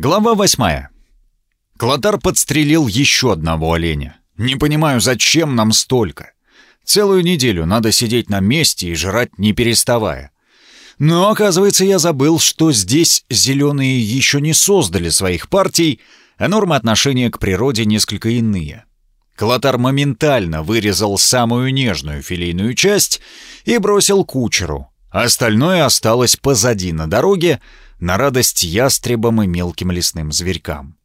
Глава восьмая. Клотар подстрелил еще одного оленя. Не понимаю, зачем нам столько. Целую неделю надо сидеть на месте и жрать не переставая. Но, оказывается, я забыл, что здесь зеленые еще не создали своих партий, а нормы отношения к природе несколько иные. Клотар моментально вырезал самую нежную филейную часть и бросил кучеру. Остальное осталось позади на дороге, на радость ястребам и мелким лесным зверькам.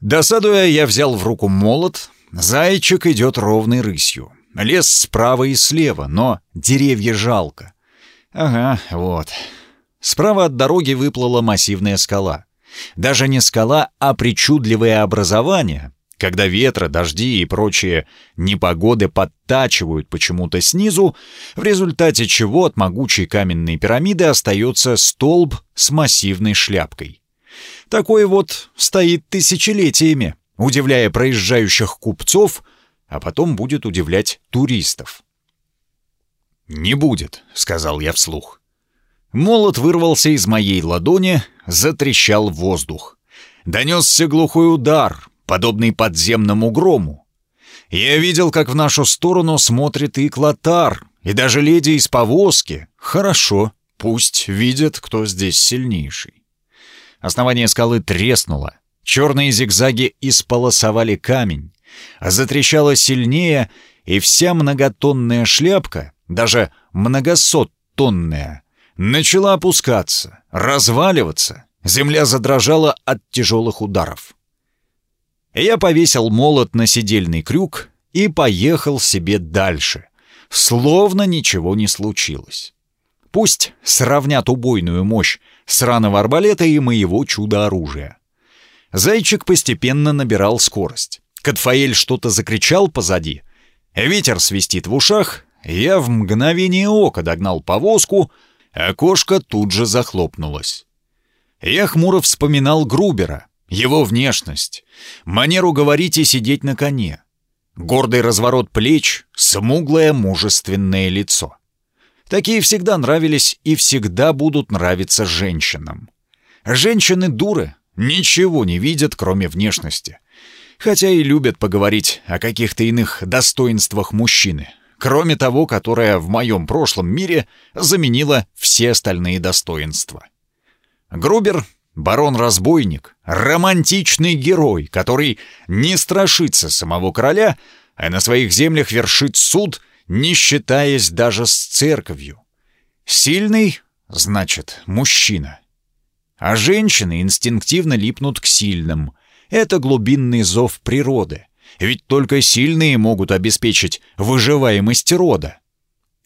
Досадуя, я взял в руку молот. Зайчик идет ровной рысью. Лес справа и слева, но деревья жалко. Ага, вот. Справа от дороги выплыла массивная скала. Даже не скала, а причудливое образование, когда ветры, дожди и прочие непогоды подтачивают почему-то снизу, в результате чего от могучей каменной пирамиды остается столб с массивной шляпкой. Такой вот стоит тысячелетиями, удивляя проезжающих купцов, а потом будет удивлять туристов. «Не будет», — сказал я вслух. Молот вырвался из моей ладони, затрещал воздух. Донесся глухой удар, подобный подземному грому. Я видел, как в нашу сторону смотрит и Клотар, и даже леди из повозки. Хорошо, пусть видят, кто здесь сильнейший. Основание скалы треснуло. Черные зигзаги исполосовали камень, затрещало сильнее, и вся многотонная шляпка, даже многосоттонная, начала опускаться, разваливаться. Земля задрожала от тяжелых ударов. Я повесил молот на сидельный крюк и поехал себе дальше, словно ничего не случилось. Пусть сравнят убойную мощь сраного арбалета и моего чудо-оружия. Зайчик постепенно набирал скорость. Катфаэль что-то закричал позади. Ветер свистит в ушах. Я в мгновение ока догнал повозку, кошка тут же захлопнулась. Я хмуро вспоминал Грубера — его внешность, манеру говорить и сидеть на коне, гордый разворот плеч, смуглое мужественное лицо. Такие всегда нравились и всегда будут нравиться женщинам. Женщины дуры, ничего не видят, кроме внешности. Хотя и любят поговорить о каких-то иных достоинствах мужчины, кроме того, которое в моем прошлом мире заменило все остальные достоинства. Грубер Барон-разбойник, романтичный герой, который не страшится самого короля, а на своих землях вершит суд, не считаясь даже с церковью. Сильный — значит мужчина. А женщины инстинктивно липнут к сильным. Это глубинный зов природы. Ведь только сильные могут обеспечить выживаемость рода.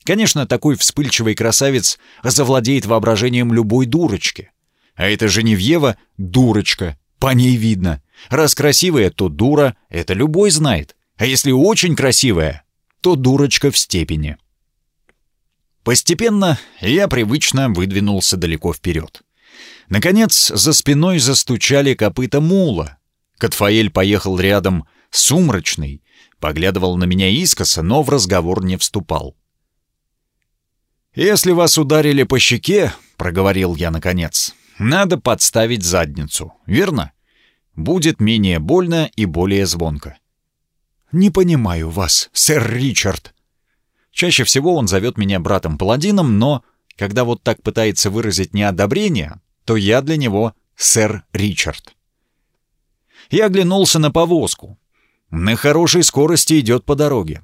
Конечно, такой вспыльчивый красавец завладеет воображением любой дурочки — а эта Женевьева — дурочка, по ней видно. Раз красивая, то дура, это любой знает. А если очень красивая, то дурочка в степени. Постепенно я привычно выдвинулся далеко вперед. Наконец, за спиной застучали копыта мула. Катфаэль поехал рядом, сумрачный, поглядывал на меня искоса, но в разговор не вступал. «Если вас ударили по щеке», — проговорил я наконец, надо подставить задницу, верно? Будет менее больно и более звонко. «Не понимаю вас, сэр Ричард». Чаще всего он зовет меня братом-паладином, но когда вот так пытается выразить неодобрение, то я для него сэр Ричард. Я оглянулся на повозку. На хорошей скорости идет по дороге.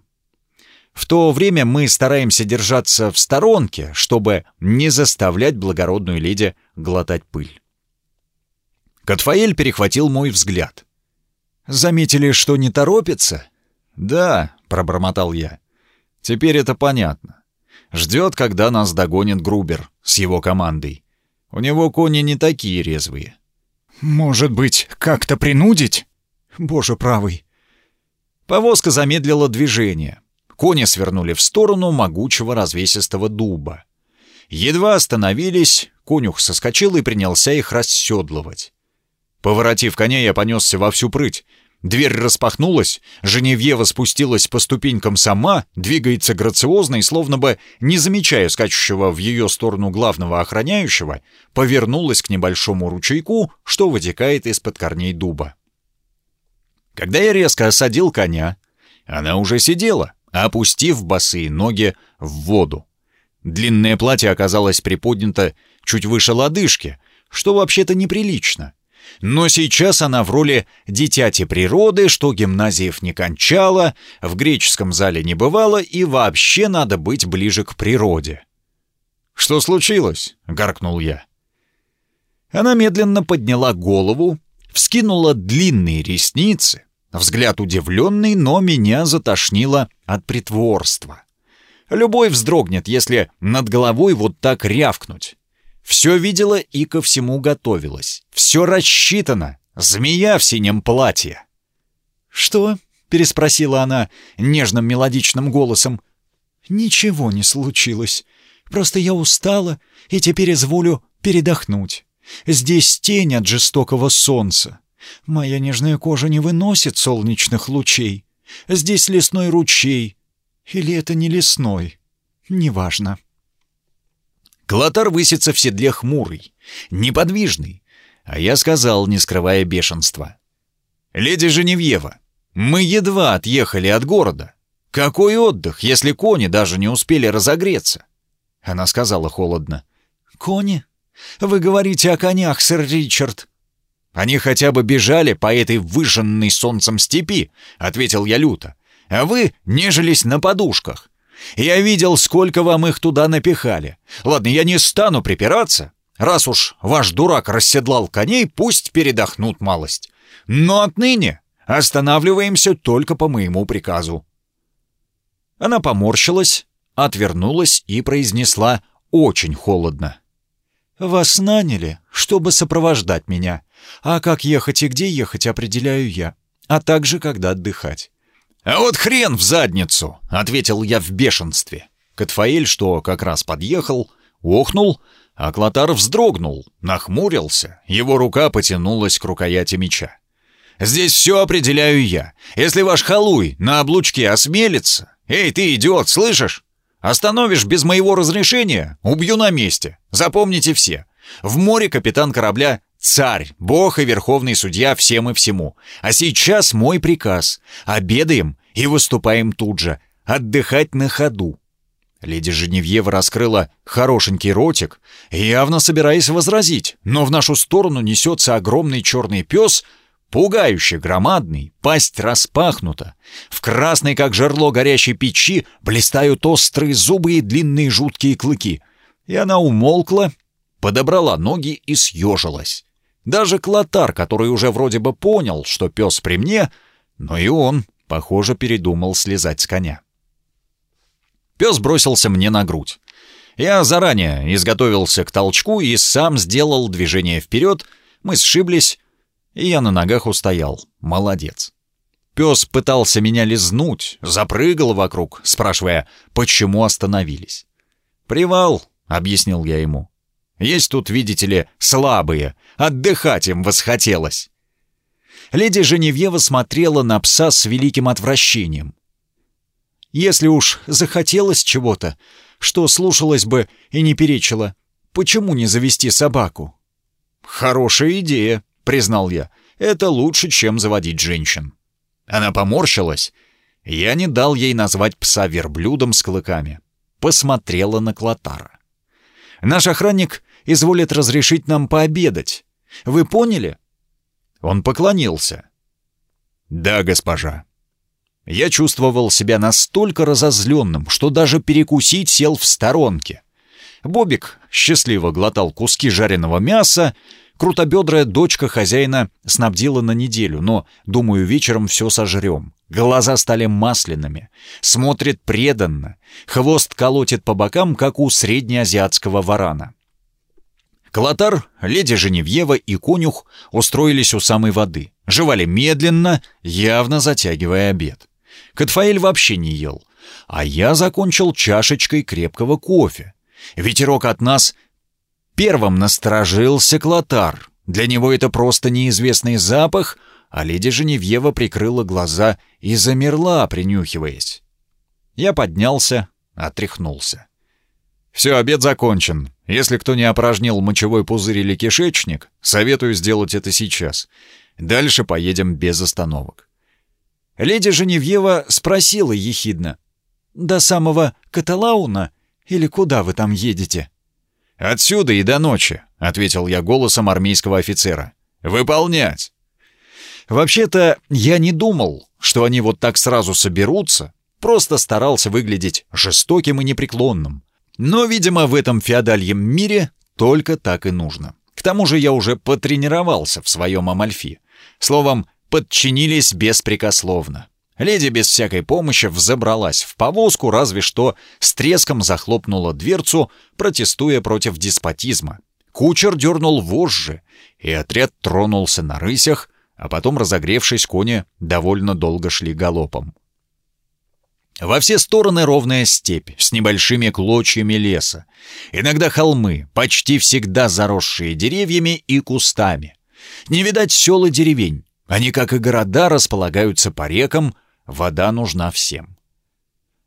В то время мы стараемся держаться в сторонке, чтобы не заставлять благородную леди глотать пыль. Катфаэль перехватил мой взгляд. «Заметили, что не торопится?» «Да», — пробормотал я. «Теперь это понятно. Ждет, когда нас догонит Грубер с его командой. У него кони не такие резвые». «Может быть, как-то принудить?» «Боже правый». Повозка замедлила движение. Кони свернули в сторону могучего развесистого дуба. Едва остановились, конюх соскочил и принялся их расседлывать. Поворотив коня, я понесся во всю прыть. Дверь распахнулась, Женевьева спустилась по ступенькам сама, двигается грациозно и, словно бы не замечая скачущего в ее сторону главного охраняющего, повернулась к небольшому ручейку, что вытекает из-под корней дуба. Когда я резко осадил коня, она уже сидела, опустив босые ноги в воду. Длинное платье оказалось приподнято чуть выше лодыжки, что вообще-то неприлично — но сейчас она в роли дитяти природы, что гимназиев не кончала, в греческом зале не бывала и вообще надо быть ближе к природе. «Что случилось?» — гаркнул я. Она медленно подняла голову, вскинула длинные ресницы, взгляд удивленный, но меня затошнило от притворства. Любой вздрогнет, если над головой вот так рявкнуть. Все видела и ко всему готовилась. Все рассчитано. Змея в синем платье. «Что?» — переспросила она нежным мелодичным голосом. «Ничего не случилось. Просто я устала и теперь изволю передохнуть. Здесь тень от жестокого солнца. Моя нежная кожа не выносит солнечных лучей. Здесь лесной ручей. Или это не лесной? Неважно». Клотар высится в седле хмурый, неподвижный, а я сказал, не скрывая бешенства. «Леди Женевьева, мы едва отъехали от города. Какой отдых, если кони даже не успели разогреться?» Она сказала холодно. «Кони? Вы говорите о конях, сэр Ричард?» «Они хотя бы бежали по этой выжженной солнцем степи», — ответил я люто. «А вы нежились на подушках. Я видел, сколько вам их туда напихали. Ладно, я не стану припираться. Раз уж ваш дурак расседлал коней, пусть передохнут малость. Но отныне останавливаемся только по моему приказу». Она поморщилась, отвернулась и произнесла очень холодно. «Вас наняли, чтобы сопровождать меня. А как ехать и где ехать определяю я, а также когда отдыхать. «А вот хрен в задницу!» — ответил я в бешенстве. Катфаэль, что как раз подъехал, охнул, а Клотар вздрогнул, нахмурился, его рука потянулась к рукояти меча. «Здесь все определяю я. Если ваш халуй на облучке осмелится... Эй, ты идиот, слышишь? Остановишь без моего разрешения — убью на месте. Запомните все. В море капитан корабля Царь, бог и верховный судья всем и всему. А сейчас мой приказ. Обедаем и выступаем тут же. Отдыхать на ходу. Леди Женевьева раскрыла хорошенький ротик, явно собираясь возразить, но в нашу сторону несется огромный черный пес, пугающий громадный, пасть распахнута. В красной, как жерло горящей печи, блистают острые зубы и длинные жуткие клыки. И она умолкла, подобрала ноги и съежилась. Даже Клотар, который уже вроде бы понял, что пес при мне, но и он, похоже, передумал слезать с коня. Пес бросился мне на грудь. Я заранее изготовился к толчку и сам сделал движение вперед, мы сшиблись, и я на ногах устоял. Молодец. Пес пытался меня лизнуть, запрыгал вокруг, спрашивая, почему остановились. «Привал», — объяснил я ему. Есть тут, видите ли, слабые. Отдыхать им восхотелось. Леди Женевьева смотрела на пса с великим отвращением. Если уж захотелось чего-то, что слушалось бы и не перечило, почему не завести собаку? «Хорошая идея», — признал я. «Это лучше, чем заводить женщин». Она поморщилась. Я не дал ей назвать пса верблюдом с клыками. Посмотрела на Клотара. Наш охранник изволит разрешить нам пообедать. Вы поняли?» Он поклонился. «Да, госпожа». Я чувствовал себя настолько разозленным, что даже перекусить сел в сторонке. Бобик счастливо глотал куски жареного мяса, крутобедрая дочка хозяина снабдила на неделю, но, думаю, вечером все сожрем. Глаза стали масляными, смотрит преданно, хвост колотит по бокам, как у среднеазиатского варана. Клотар, леди Женевьева и конюх устроились у самой воды. Жевали медленно, явно затягивая обед. Катфаэль вообще не ел. А я закончил чашечкой крепкого кофе. Ветерок от нас первым насторожился Клотар. Для него это просто неизвестный запах, а леди Женевьева прикрыла глаза и замерла, принюхиваясь. Я поднялся, отряхнулся. «Все, обед закончен. Если кто не опорожнил мочевой пузырь или кишечник, советую сделать это сейчас. Дальше поедем без остановок». Леди Женевьева спросила ехидно. «До самого Каталауна? Или куда вы там едете?» «Отсюда и до ночи», — ответил я голосом армейского офицера. «Выполнять!» Вообще-то я не думал, что они вот так сразу соберутся, просто старался выглядеть жестоким и непреклонным. Но, видимо, в этом феодальем мире только так и нужно. К тому же я уже потренировался в своем Амальфи. Словом, подчинились беспрекословно. Леди без всякой помощи взобралась в повозку, разве что с треском захлопнула дверцу, протестуя против деспотизма. Кучер дернул вожжи, и отряд тронулся на рысях, а потом, разогревшись, кони довольно долго шли галопом. Во все стороны ровная степь с небольшими клочьями леса. Иногда холмы, почти всегда заросшие деревьями и кустами. Не видать сел и деревень. Они, как и города, располагаются по рекам, вода нужна всем.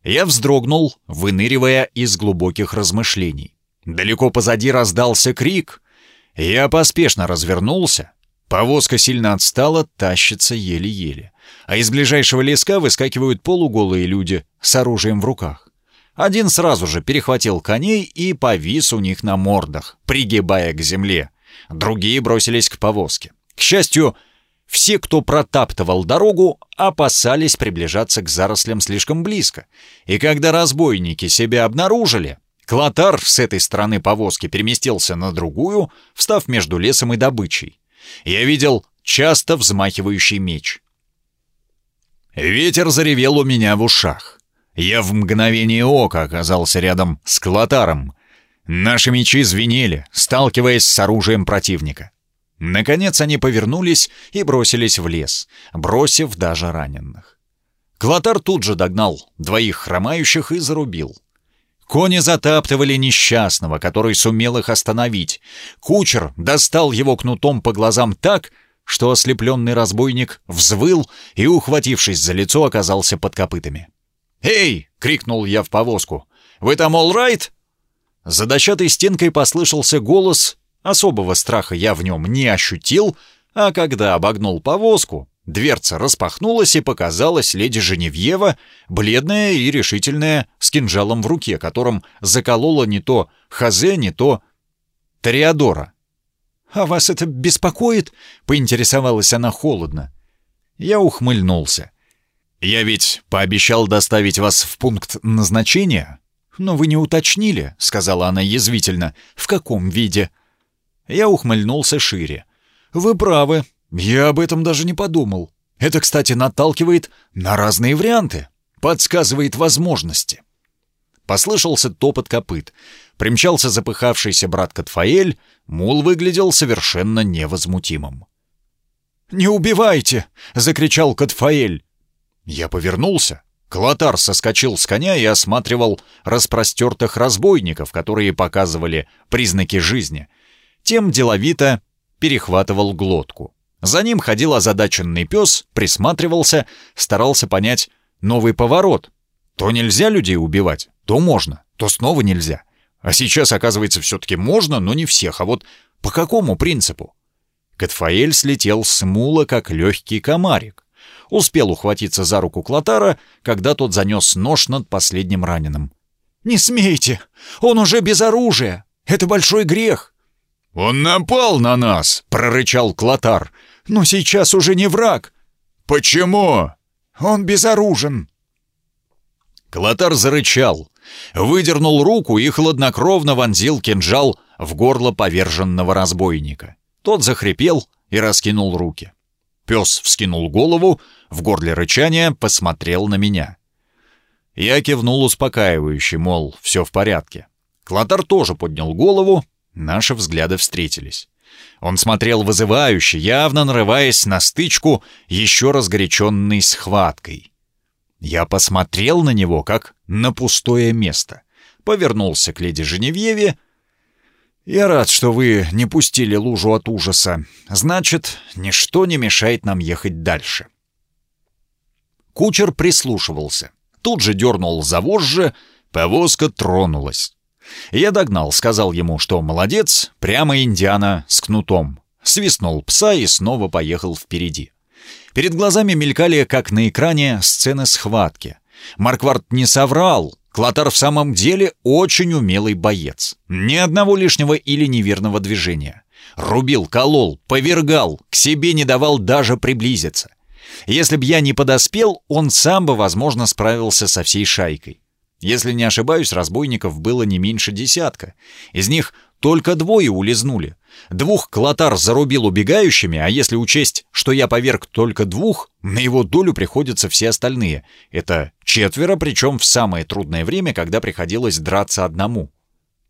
Я вздрогнул, выныривая из глубоких размышлений. Далеко позади раздался крик. Я поспешно развернулся. Повозка сильно отстала, тащится еле-еле а из ближайшего леска выскакивают полуголые люди с оружием в руках. Один сразу же перехватил коней и повис у них на мордах, пригибая к земле. Другие бросились к повозке. К счастью, все, кто протаптывал дорогу, опасались приближаться к зарослям слишком близко. И когда разбойники себя обнаружили, Клотар с этой стороны повозки переместился на другую, встав между лесом и добычей. Я видел часто взмахивающий меч. Ветер заревел у меня в ушах. Я в мгновение ока оказался рядом с Клотаром. Наши мечи звенели, сталкиваясь с оружием противника. Наконец они повернулись и бросились в лес, бросив даже раненых. Клотар тут же догнал двоих хромающих и зарубил. Кони затаптывали несчастного, который сумел их остановить. Кучер достал его кнутом по глазам так, что ослепленный разбойник взвыл и, ухватившись за лицо, оказался под копытами. «Эй!» — крикнул я в повозку. «Вы там all right?» За дощатой стенкой послышался голос. Особого страха я в нем не ощутил, а когда обогнул повозку, дверца распахнулась и показалась леди Женевьева, бледная и решительная, с кинжалом в руке, которым заколола не то Хазе, не то Тореадора. «А вас это беспокоит?» — поинтересовалась она холодно. Я ухмыльнулся. «Я ведь пообещал доставить вас в пункт назначения?» «Но вы не уточнили», — сказала она язвительно. «В каком виде?» Я ухмыльнулся шире. «Вы правы. Я об этом даже не подумал. Это, кстати, наталкивает на разные варианты, подсказывает возможности». Послышался топот копыт. Примчался запыхавшийся брат Катфаэль, мул выглядел совершенно невозмутимым. «Не убивайте!» — закричал Катфаэль. Я повернулся. Клотар соскочил с коня и осматривал распростертых разбойников, которые показывали признаки жизни. Тем деловито перехватывал глотку. За ним ходил озадаченный пес, присматривался, старался понять новый поворот. То нельзя людей убивать, то можно, то снова нельзя. А сейчас, оказывается, все-таки можно, но не всех. А вот по какому принципу? Катфаэль слетел с мула, как легкий комарик. Успел ухватиться за руку Клотара, когда тот занес нож над последним раненым. «Не смейте! Он уже без оружия! Это большой грех!» «Он напал на нас!» — прорычал Клотар. «Но сейчас уже не враг!» «Почему?» «Он безоружен!» Клотар зарычал, выдернул руку и хладнокровно вонзил кинжал в горло поверженного разбойника. Тот захрипел и раскинул руки. Пес вскинул голову, в горле рычания посмотрел на меня. Я кивнул успокаивающе, мол, все в порядке. Клотар тоже поднял голову, наши взгляды встретились. Он смотрел вызывающе, явно нарываясь на стычку, еще разгоряченной схваткой. Я посмотрел на него, как на пустое место. Повернулся к леди Женевьеве. «Я рад, что вы не пустили лужу от ужаса. Значит, ничто не мешает нам ехать дальше». Кучер прислушивался. Тут же дернул за вожжи, повозка тронулась. Я догнал, сказал ему, что молодец, прямо Индиана с кнутом. Свистнул пса и снова поехал впереди. Перед глазами мелькали, как на экране, сцены схватки. Марквард не соврал, Клотар в самом деле очень умелый боец. Ни одного лишнего или неверного движения. Рубил, колол, повергал, к себе не давал даже приблизиться. Если б я не подоспел, он сам бы, возможно, справился со всей шайкой. Если не ошибаюсь, разбойников было не меньше десятка. Из них только двое улизнули. Двух Клотар зарубил убегающими, а если учесть, что я поверг только двух, на его долю приходятся все остальные. Это четверо, причем в самое трудное время, когда приходилось драться одному.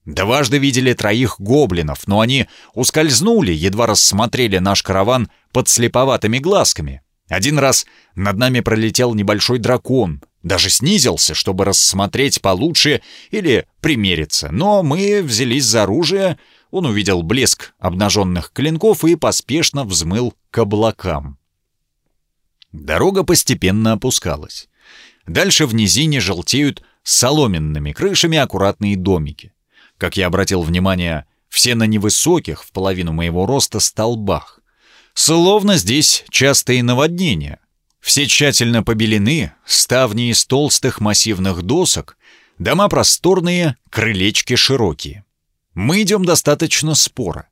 Дважды видели троих гоблинов, но они ускользнули, едва рассмотрели наш караван под слеповатыми глазками. Один раз над нами пролетел небольшой дракон, даже снизился, чтобы рассмотреть получше или примериться, но мы взялись за оружие, он увидел блеск обнаженных клинков и поспешно взмыл к облакам. Дорога постепенно опускалась. Дальше в низине желтеют соломенными крышами аккуратные домики. Как я обратил внимание, все на невысоких, в половину моего роста, столбах. Словно здесь частые наводнения. Все тщательно побелены, ставни из толстых массивных досок, дома просторные, крылечки широкие. Мы идем достаточно споро.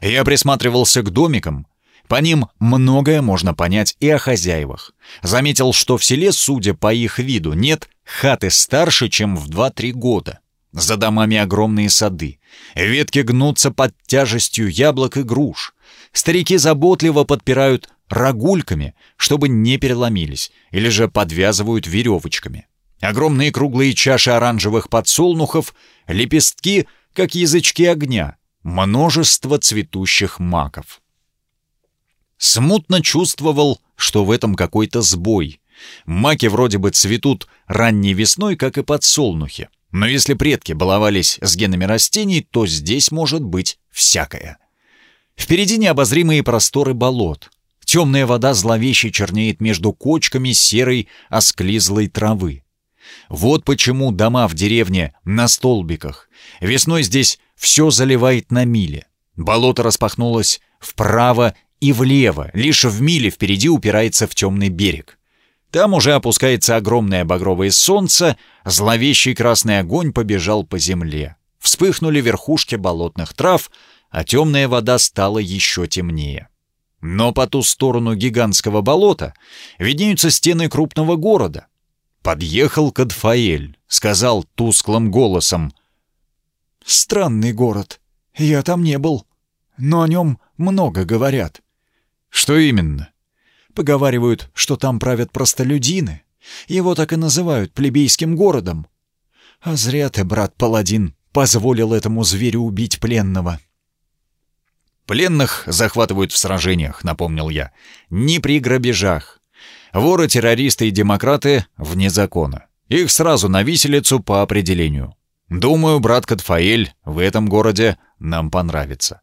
Я присматривался к домикам. По ним многое можно понять и о хозяевах. Заметил, что в селе, судя по их виду, нет хаты старше, чем в 2-3 года. За домами огромные сады. Ветки гнутся под тяжестью яблок и груш. Старики заботливо подпирают рогульками, чтобы не переломились, или же подвязывают веревочками. Огромные круглые чаши оранжевых подсолнухов, лепестки, как язычки огня, множество цветущих маков. Смутно чувствовал, что в этом какой-то сбой. Маки вроде бы цветут ранней весной, как и подсолнухи. Но если предки баловались с генами растений, то здесь может быть всякое. Впереди необозримые просторы болот. Темная вода зловеще чернеет между кочками серой осклизлой травы. Вот почему дома в деревне на столбиках. Весной здесь все заливает на миле. Болото распахнулось вправо и влево, лишь в миле впереди упирается в темный берег. Там уже опускается огромное багровое солнце, зловещий красный огонь побежал по земле. Вспыхнули верхушки болотных трав — а темная вода стала еще темнее. Но по ту сторону гигантского болота виднеются стены крупного города. Подъехал Кадфаэль, сказал тусклым голосом. «Странный город. Я там не был. Но о нем много говорят». «Что именно?» «Поговаривают, что там правят простолюдины. Его так и называют плебейским городом. А зря ты, брат Паладин, позволил этому зверю убить пленного». Пленных захватывают в сражениях, напомнил я. Не при грабежах. Воры, террористы и демократы вне закона. Их сразу на виселицу по определению. Думаю, брат Катфаэль в этом городе нам понравится.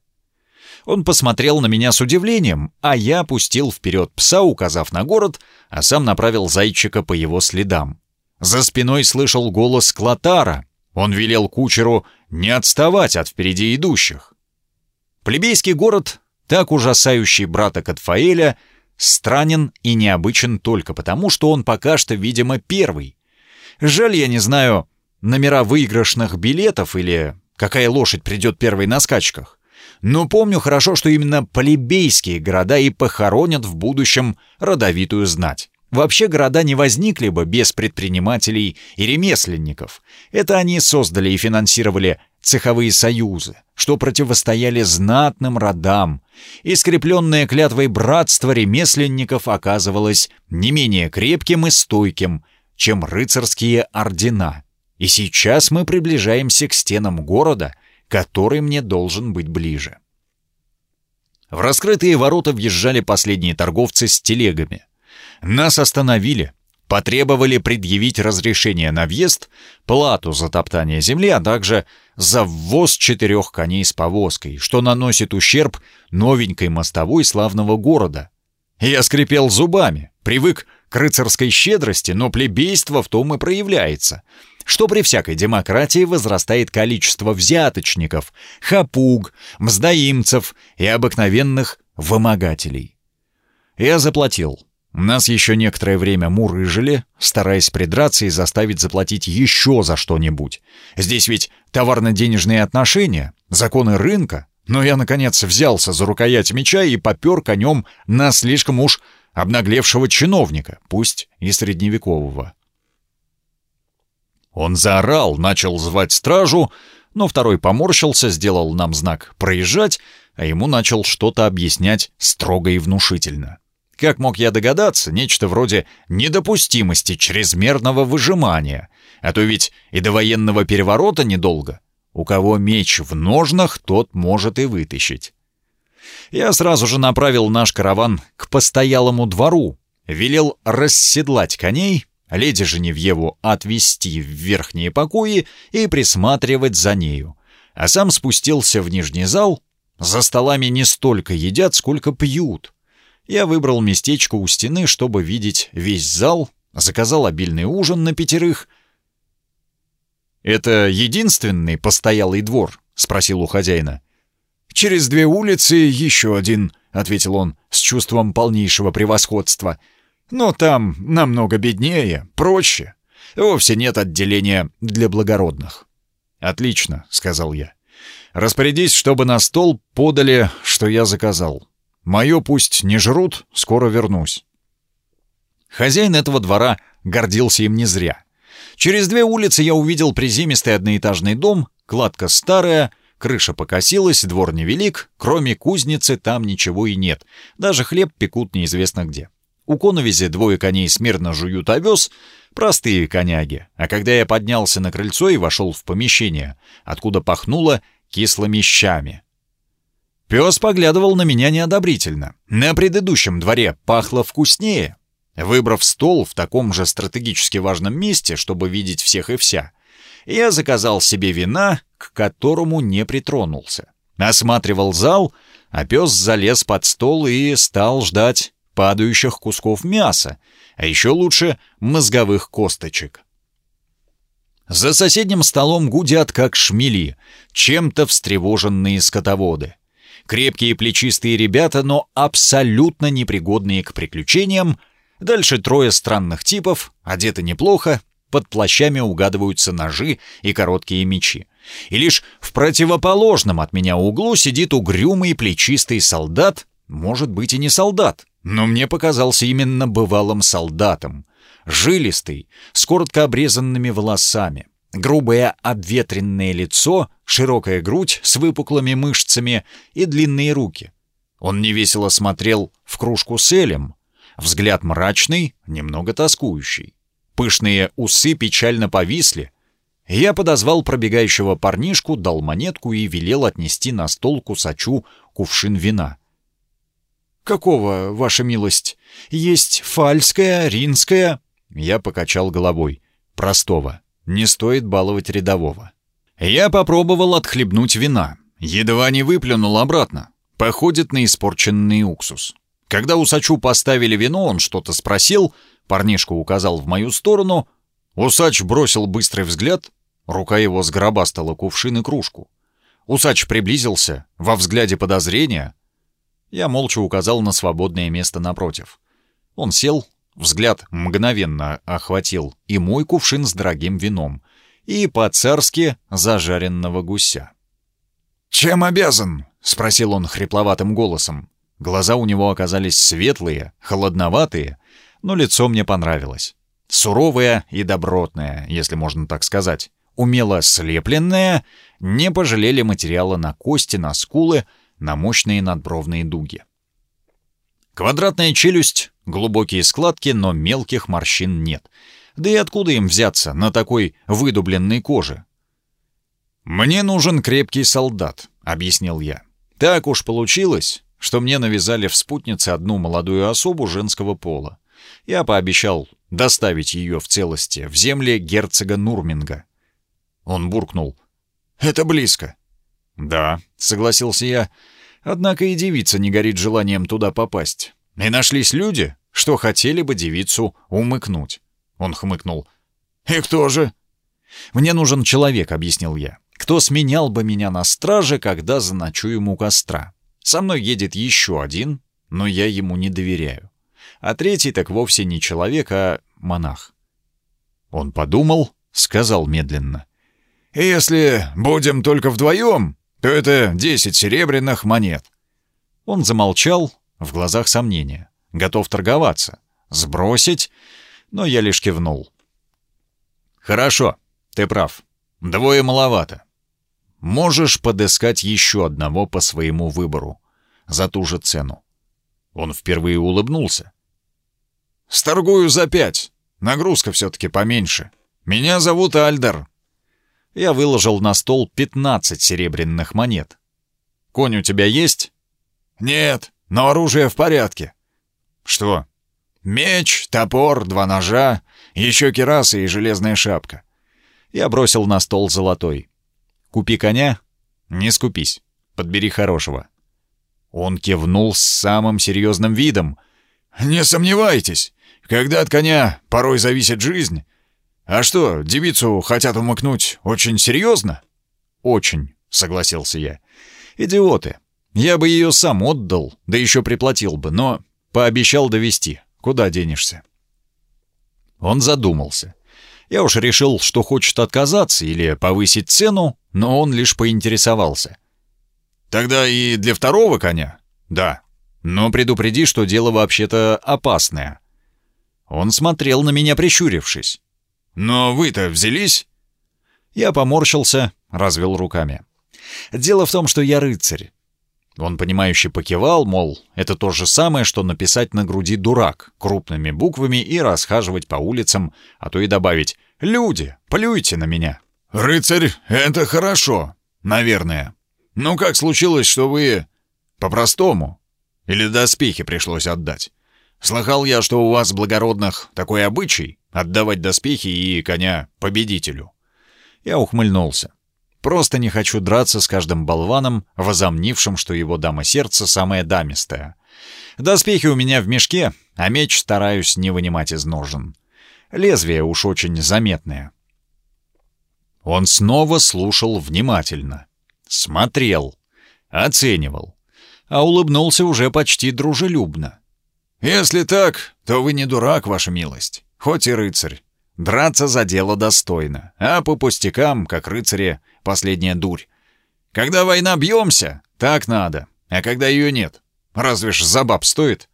Он посмотрел на меня с удивлением, а я пустил вперед пса, указав на город, а сам направил зайчика по его следам. За спиной слышал голос Клотара. Он велел кучеру не отставать от впереди идущих. Плебейский город, так ужасающий брата Катфаэля, странен и необычен только потому, что он пока что, видимо, первый. Жаль, я не знаю номера выигрышных билетов или какая лошадь придет первой на скачках. Но помню хорошо, что именно плебейские города и похоронят в будущем родовитую знать. Вообще города не возникли бы без предпринимателей и ремесленников. Это они создали и финансировали цеховые союзы, что противостояли знатным родам, и скрепленное клятвой братство ремесленников оказывалось не менее крепким и стойким, чем рыцарские ордена. И сейчас мы приближаемся к стенам города, который мне должен быть ближе. В раскрытые ворота въезжали последние торговцы с телегами. Нас остановили, потребовали предъявить разрешение на въезд, плату за топтание земли, а также за ввоз четырех коней с повозкой, что наносит ущерб новенькой мостовой славного города. Я скрипел зубами, привык к рыцарской щедрости, но плебейство в том и проявляется, что при всякой демократии возрастает количество взяточников, хапуг, мздоимцев и обыкновенных вымогателей. Я заплатил. Нас еще некоторое время мурыжили, стараясь придраться и заставить заплатить еще за что-нибудь. Здесь ведь товарно-денежные отношения, законы рынка. Но я, наконец, взялся за рукоять меча и попер конем на слишком уж обнаглевшего чиновника, пусть и средневекового. Он заорал, начал звать стражу, но второй поморщился, сделал нам знак «проезжать», а ему начал что-то объяснять строго и внушительно. Как мог я догадаться, нечто вроде недопустимости чрезмерного выжимания, а то ведь и до военного переворота недолго. У кого меч в ножнах, тот может и вытащить. Я сразу же направил наш караван к постоялому двору, велел расседлать коней, леди Женевьеву отвести в верхние покои и присматривать за нею, а сам спустился в нижний зал. За столами не столько едят, сколько пьют. Я выбрал местечко у стены, чтобы видеть весь зал, заказал обильный ужин на пятерых. «Это единственный постоялый двор?» — спросил у хозяина. «Через две улицы еще один», — ответил он с чувством полнейшего превосходства. «Но там намного беднее, проще. Вовсе нет отделения для благородных». «Отлично», — сказал я. «Распорядись, чтобы на стол подали, что я заказал. Мое пусть не жрут, скоро вернусь». Хозяин этого двора гордился им не зря. Через две улицы я увидел приземистый одноэтажный дом, кладка старая, Крыша покосилась, двор невелик, кроме кузницы там ничего и нет. Даже хлеб пекут неизвестно где. У коновизи двое коней смирно жуют овес, простые коняги. А когда я поднялся на крыльцо и вошел в помещение, откуда пахнуло кислыми щами. Пес поглядывал на меня неодобрительно. На предыдущем дворе пахло вкуснее. Выбрав стол в таком же стратегически важном месте, чтобы видеть всех и вся, я заказал себе вина, к которому не притронулся. Осматривал зал, а пес залез под стол и стал ждать падающих кусков мяса, а еще лучше мозговых косточек. За соседним столом гудят, как шмели, чем-то встревоженные скотоводы. Крепкие плечистые ребята, но абсолютно непригодные к приключениям. Дальше трое странных типов, одеты неплохо, под плащами угадываются ножи и короткие мечи. И лишь в противоположном от меня углу сидит угрюмый плечистый солдат, может быть и не солдат, но мне показался именно бывалым солдатом. Жилистый, с коротко обрезанными волосами, грубое обветренное лицо, широкая грудь с выпуклыми мышцами и длинные руки. Он невесело смотрел в кружку с элем, взгляд мрачный, немного тоскующий. Пышные усы печально повисли. Я подозвал пробегающего парнишку, дал монетку и велел отнести на стол кусачу кувшин вина. «Какого, ваша милость? Есть фальская, ринская?» Я покачал головой. «Простого. Не стоит баловать рядового». Я попробовал отхлебнуть вина. Едва не выплюнул обратно. Походит на испорченный уксус. Когда усачу поставили вино, он что-то спросил — Парнишка указал в мою сторону. Усач бросил быстрый взгляд. Рука его сгробастала кувшин и кружку. Усач приблизился, во взгляде подозрения. Я молча указал на свободное место напротив. Он сел, взгляд мгновенно охватил и мой кувшин с дорогим вином, и по-царски зажаренного гуся. «Чем обязан?» — спросил он хрипловатым голосом. Глаза у него оказались светлые, холодноватые, но лицо мне понравилось. Суровое и добротное, если можно так сказать. Умело слепленное, не пожалели материала на кости, на скулы, на мощные надбровные дуги. Квадратная челюсть, глубокие складки, но мелких морщин нет. Да и откуда им взяться на такой выдубленной коже? «Мне нужен крепкий солдат», — объяснил я. «Так уж получилось, что мне навязали в спутнице одну молодую особу женского пола. Я пообещал доставить ее в целости в земли герцога Нурминга. Он буркнул. Это близко». «Да», — согласился я. Однако и девица не горит желанием туда попасть. И нашлись люди, что хотели бы девицу умыкнуть. Он хмыкнул. «И кто же?» «Мне нужен человек», — объяснил я. «Кто сменял бы меня на страже, когда заночуем у костра? Со мной едет еще один, но я ему не доверяю. А третий так вовсе не человек, а монах». Он подумал, сказал медленно. «Если будем только вдвоем, то это десять серебряных монет». Он замолчал, в глазах сомнения. Готов торговаться. Сбросить? Но я лишь кивнул. «Хорошо, ты прав. Двое маловато. Можешь подыскать еще одного по своему выбору. За ту же цену». Он впервые улыбнулся. «Сторгую за пять. Нагрузка все-таки поменьше. Меня зовут Альдер я выложил на стол 15 серебряных монет. «Конь у тебя есть?» «Нет, но оружие в порядке». «Что?» «Меч, топор, два ножа, еще кераса и железная шапка». Я бросил на стол золотой. «Купи коня?» «Не скупись. Подбери хорошего». Он кивнул с самым серьезным видом. «Не сомневайтесь, когда от коня порой зависит жизнь, «А что, девицу хотят умыкнуть очень серьезно?» «Очень», — согласился я. «Идиоты. Я бы ее сам отдал, да еще приплатил бы, но пообещал довести. Куда денешься?» Он задумался. Я уж решил, что хочет отказаться или повысить цену, но он лишь поинтересовался. «Тогда и для второго коня?» «Да. Но предупреди, что дело вообще-то опасное». Он смотрел на меня, прищурившись. «Но вы-то взялись?» Я поморщился, развел руками. «Дело в том, что я рыцарь». Он, понимающе покивал, мол, это то же самое, что написать на груди «дурак» крупными буквами и расхаживать по улицам, а то и добавить «Люди, плюйте на меня». «Рыцарь — это хорошо, наверное. Ну как случилось, что вы... по-простому? Или доспехи пришлось отдать? Слыхал я, что у вас, благородных, такой обычай — отдавать доспехи и коня победителю. Я ухмыльнулся. Просто не хочу драться с каждым болваном, возомнившим, что его дама сердца самая дамистая. Доспехи у меня в мешке, а меч стараюсь не вынимать из ножен. Лезвие уж очень заметное. Он снова слушал внимательно. Смотрел. Оценивал. А улыбнулся уже почти дружелюбно. «Если так, то вы не дурак, ваша милость, хоть и рыцарь. Драться за дело достойно, а по пустякам, как рыцаре, последняя дурь. Когда война бьемся, так надо, а когда ее нет, разве ж за баб стоит?»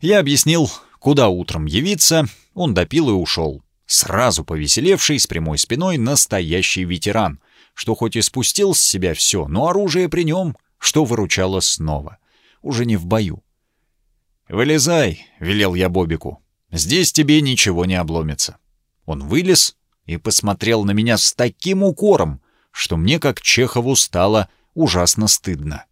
Я объяснил, куда утром явиться, он допил и ушел. Сразу повеселевший, с прямой спиной, настоящий ветеран, что хоть и спустил с себя все, но оружие при нем, что выручало снова. Уже не в бою. «Вылезай», — велел я Бобику. «Здесь тебе ничего не обломится». Он вылез и посмотрел на меня с таким укором, что мне, как Чехову, стало ужасно стыдно.